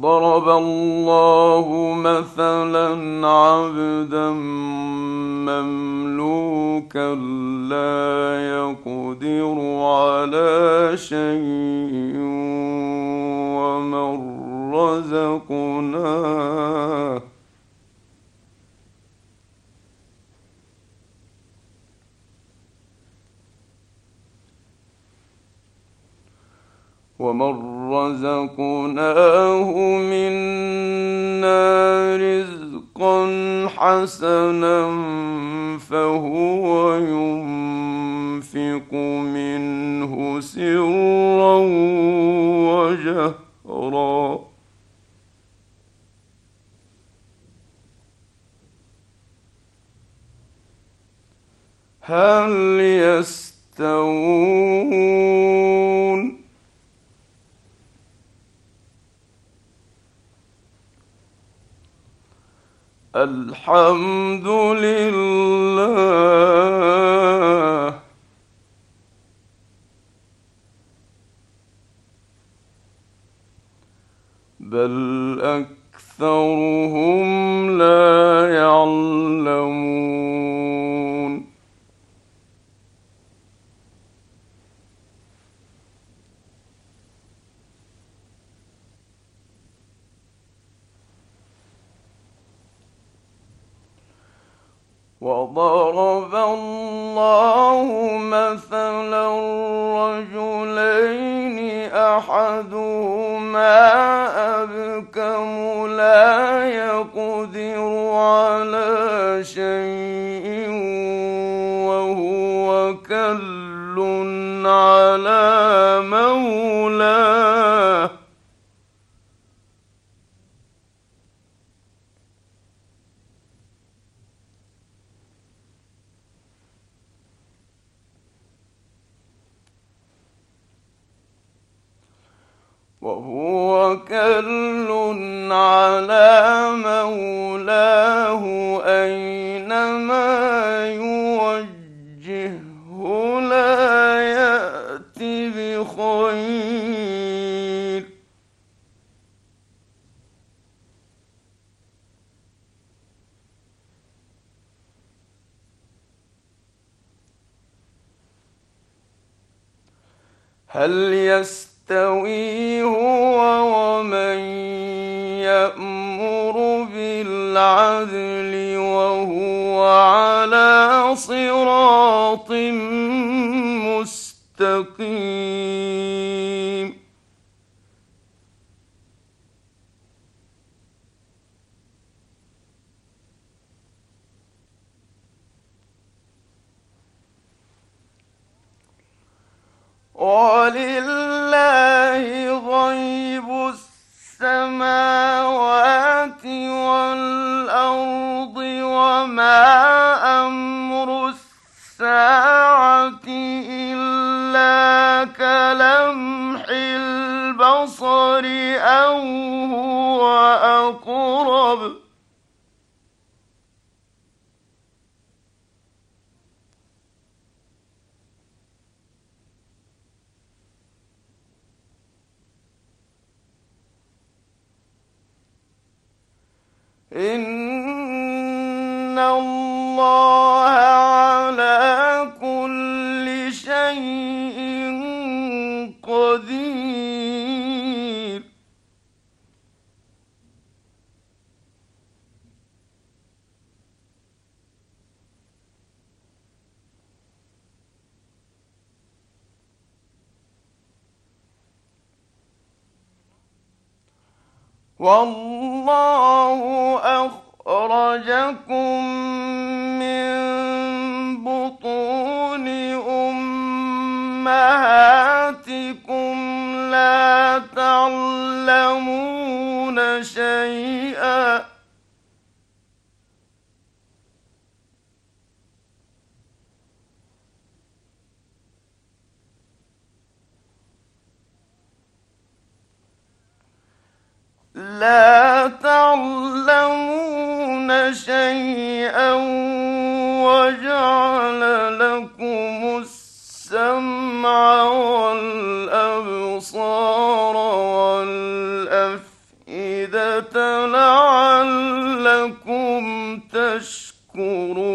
ضرب الله مثلا عبدا مملوكا لا يقدر على شيء ومن رزقناه ومن رزقناه منا رزقا حسنا فهو ينفق منه سرا وجهرا. هل يستوون الحمد لله. بل أكثرهم لا يعلمون. وضرب الله مثلا رجلين أحدهما أبكم لا يقدر على شيء وهو كل على مولاه وهو كل على مولاه أينما يوجهه لا يأتي بخير. هل يستوي هو ومن يأمر بالعدل وهو على صراط مستقيم. ولله كلمح البصر أو هو أقرب إن الله على كل شيء قدير والله أخرجكم من بطون أمهاتكم لا تعلمون شيئا لا تعلمون شيئا وجعل لكم السمع والأبصار والأفئدة لعلكم تشكرون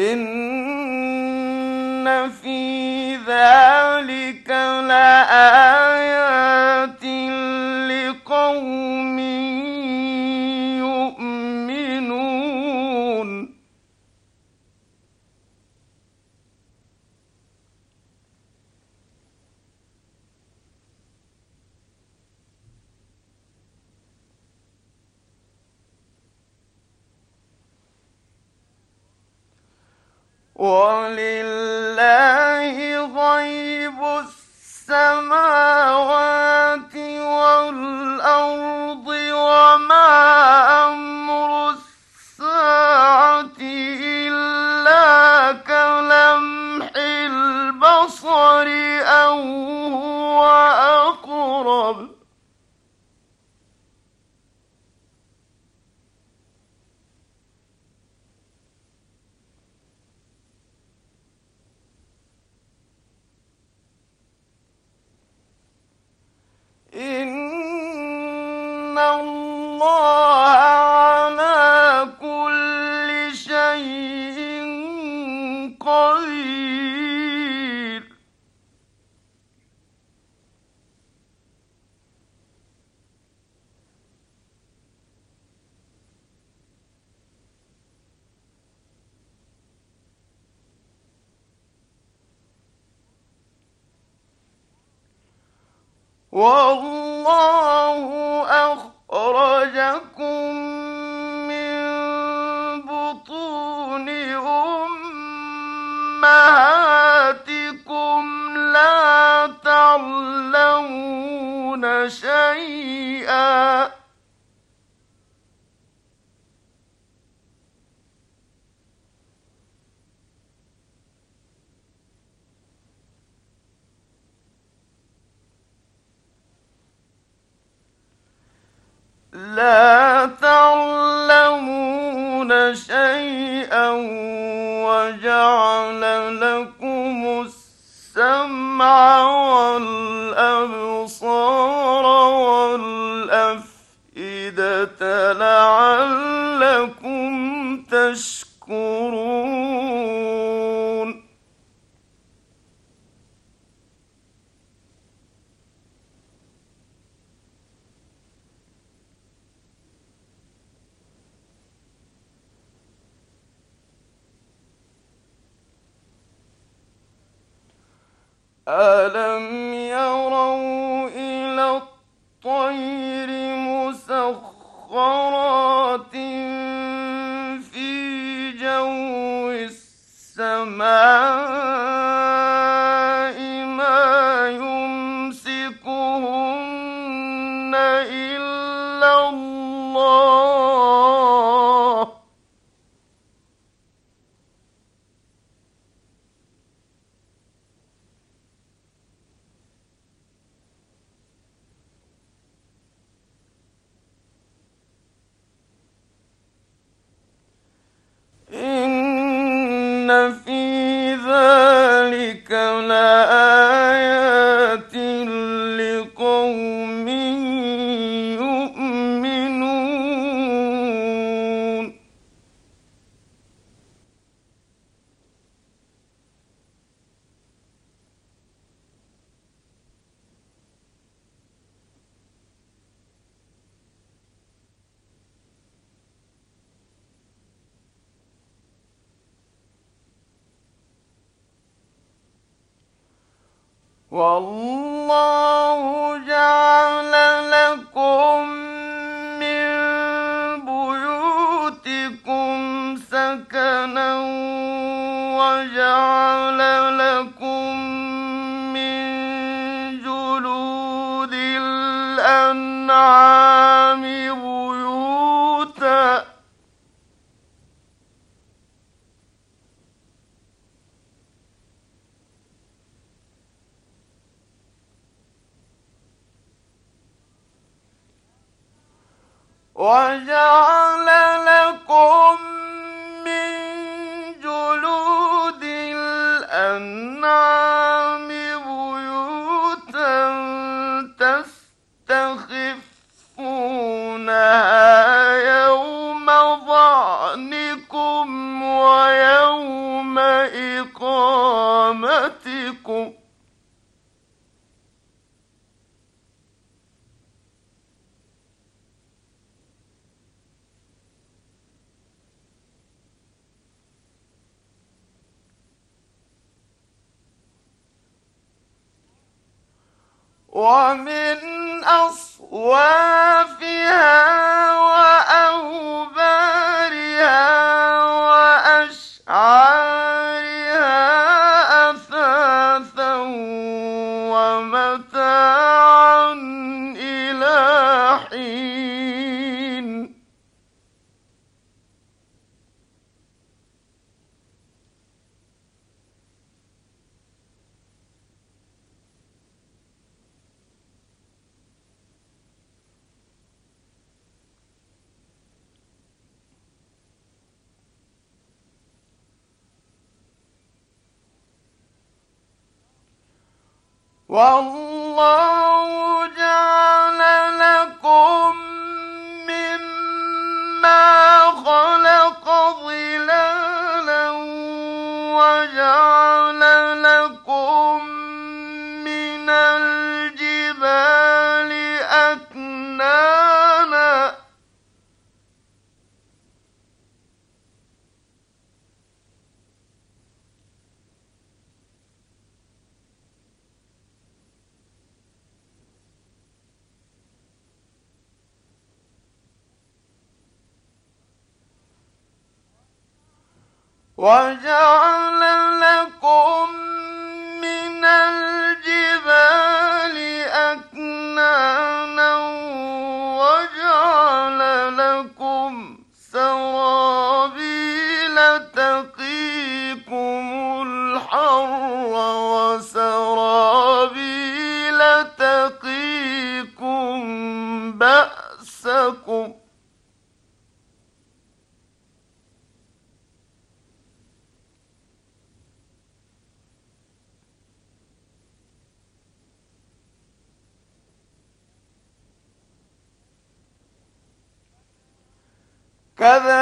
إن في والله أخرجكم لا تعلمون شيئا وجعل لكم السمع والأبصار والأفئدة لعلكم تشكرون. ألم يروا إلى الطير مسخرات في جو السماء ما إلا الله إن في سكنا ربكم ومن أصوافها وأوبارها والله جعل وجعل لكم كذا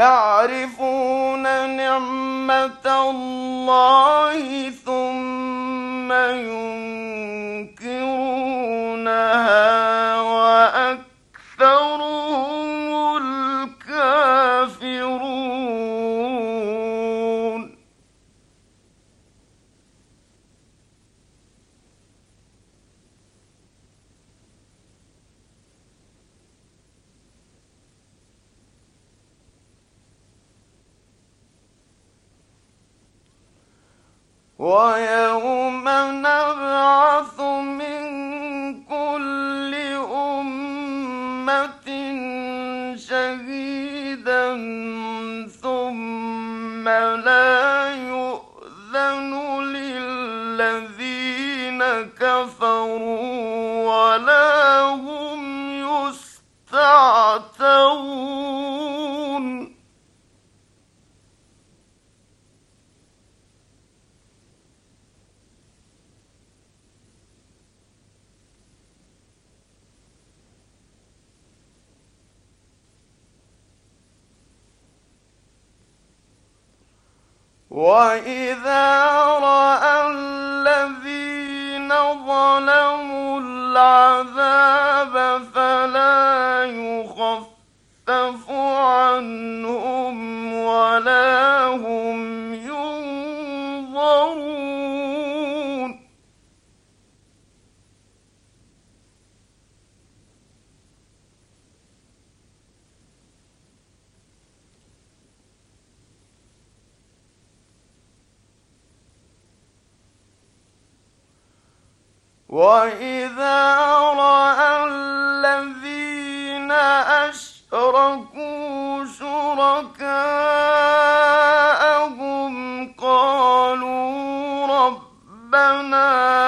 يعرفون نعمة الله. ويوم نبعث من كل أمة شهيدا ثم لا يؤذن للذين كفروا وإذا الذين ظلموا العذاب فلا يخفف عنهم قالوا ربنا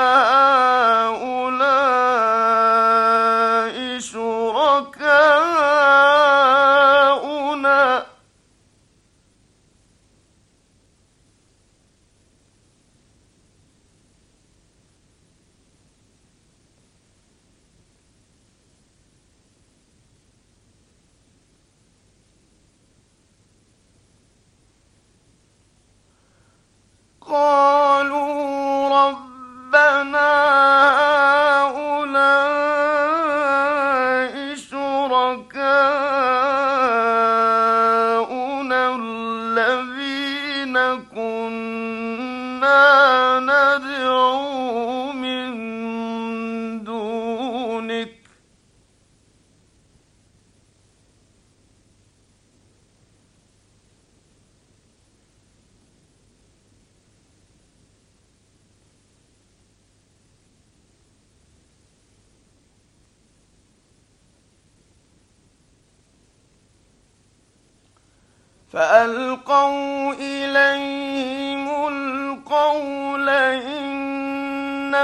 فألقوا إليهم القول إنكم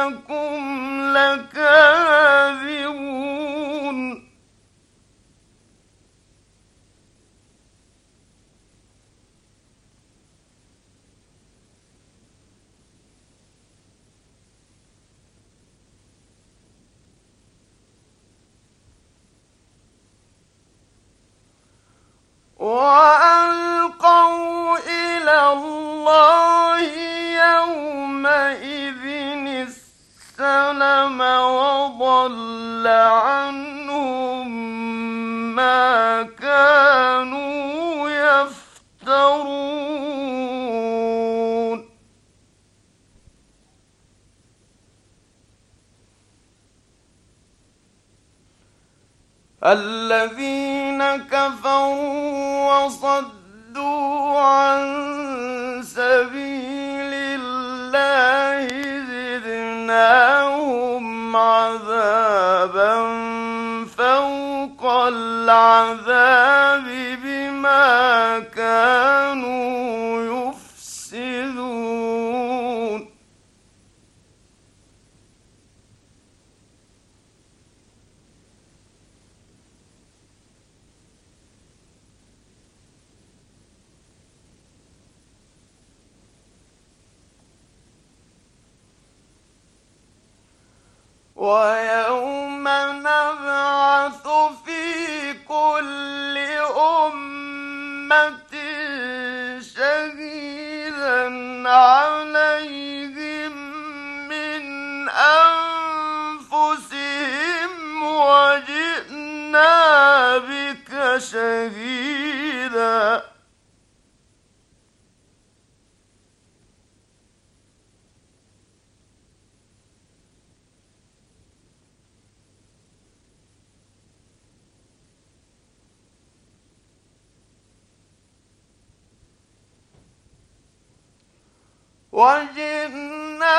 لكاذبون. وألقوا السلم وضل عنهم ما كانوا يفترون. الذين كفروا وصدوا عن سبيل الله زدناهم عذابا فوق العذاب بما كانوا ويوم نبعث في كل أمة شهيدا عليهم من أنفسهم وجئنا بك شهيدا. وجئنا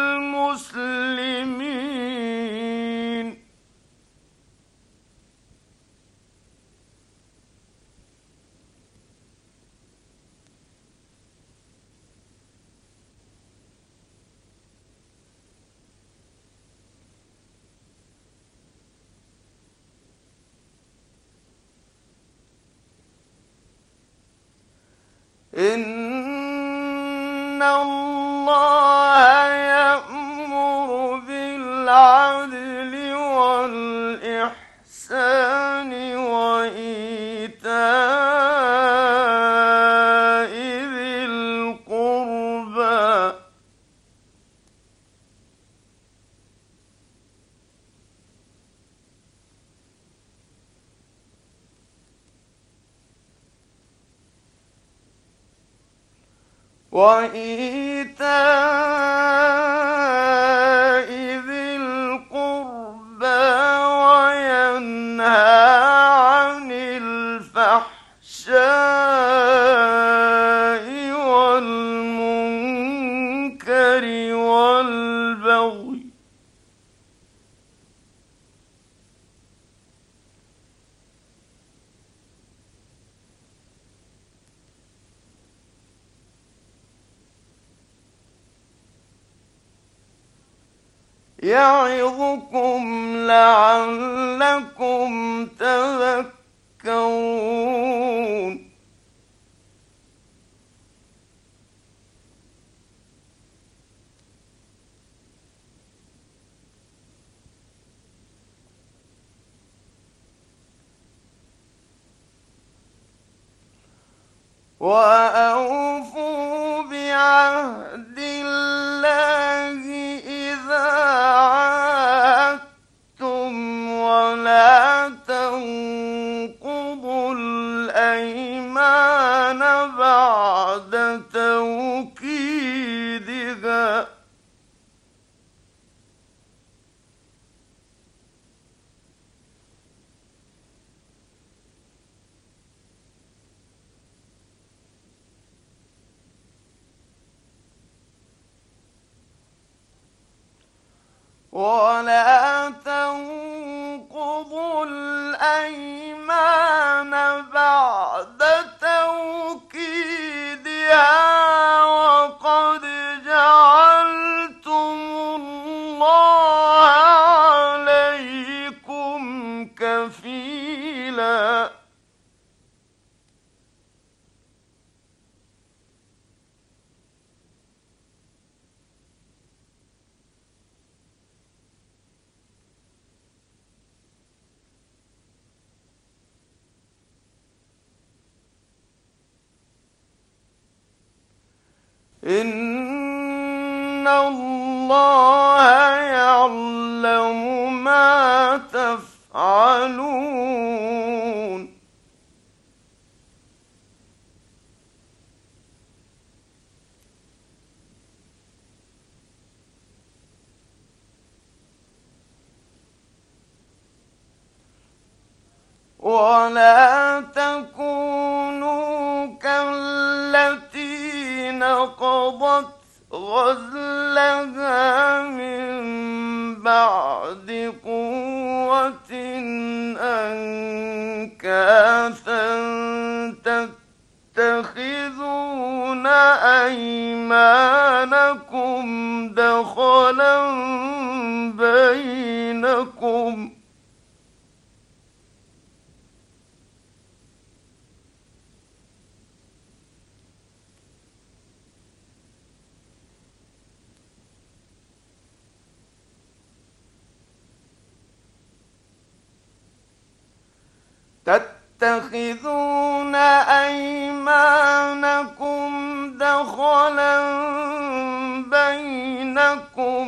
إن الله يأمر بالعدل والإحسان وإيتاء وإيتاء وأوفوا بعهد ولا تنقضوا الأيمان إن الله يعلم ما تفعلون ولا تكونوا غزلها من بعد قوة أنكاثا تتخذون أيمانكم دخلا بينكم تتخذون أيمانكم دخلا بينكم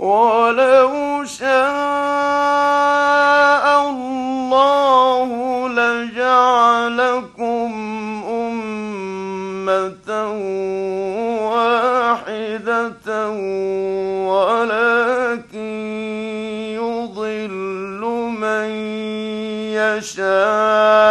ولو شاء الله لجعلكم أمة واحدة ولكن يضل من يشاء.